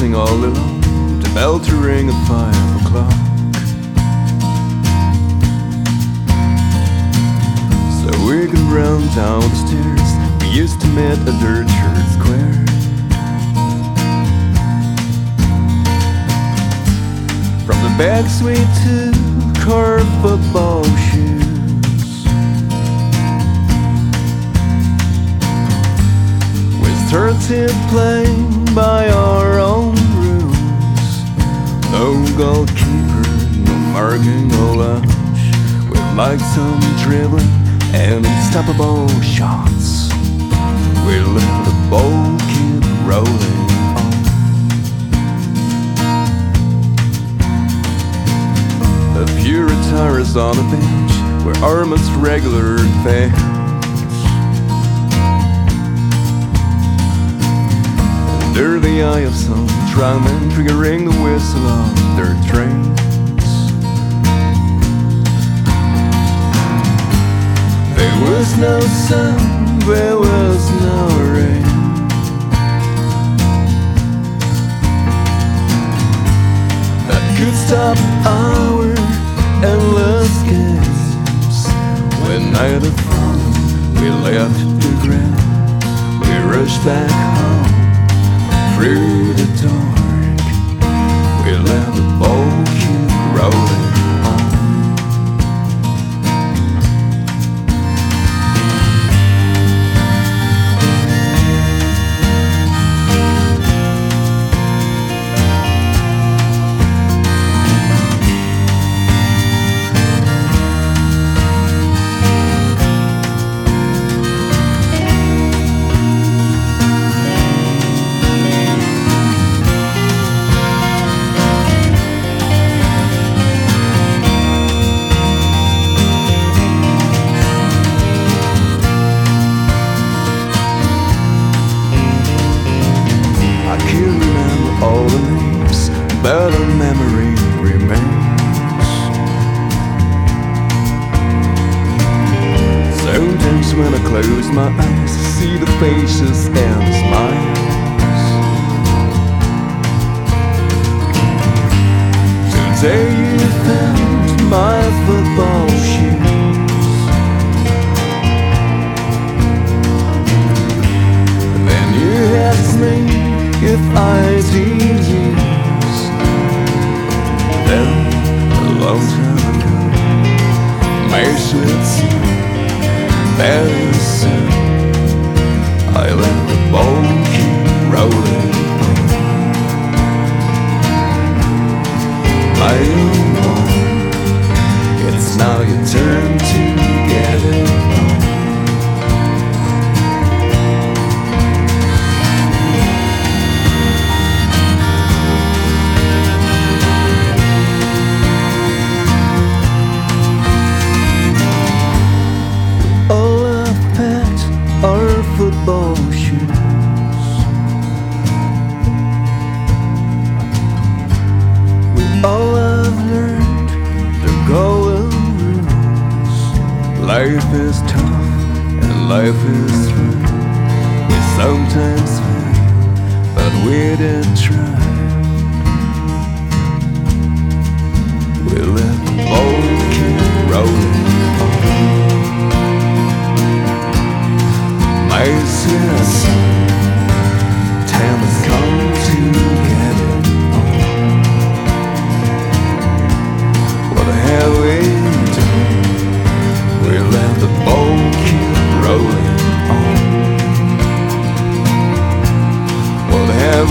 sitting all alone, the bell to ring at five o'clock. So we can run down the stairs. We used to meet at the church square. From the back suite to car football shoes. We started playing by our goalkeeper, no marking, lunch. We like some dribbling and unstoppable shots. We let the ball keep rolling on. A few retirees on the bench were our most regular fans. Under the eye of some drummer triggering the whistle of their trains. There was no sun, there was no rain. That could stop our endless games. When night had fallen, we left the ground. We rushed back home through the dark. We let the ball keep rolling but a memory remains. Sometimes when I close my eyes, I see the faces and smiles. Today soon. I let the ball keep rolling. Own one. It's now your turn to Life is tough and life is true. We sometimes fail, but we did try. We let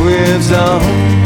What have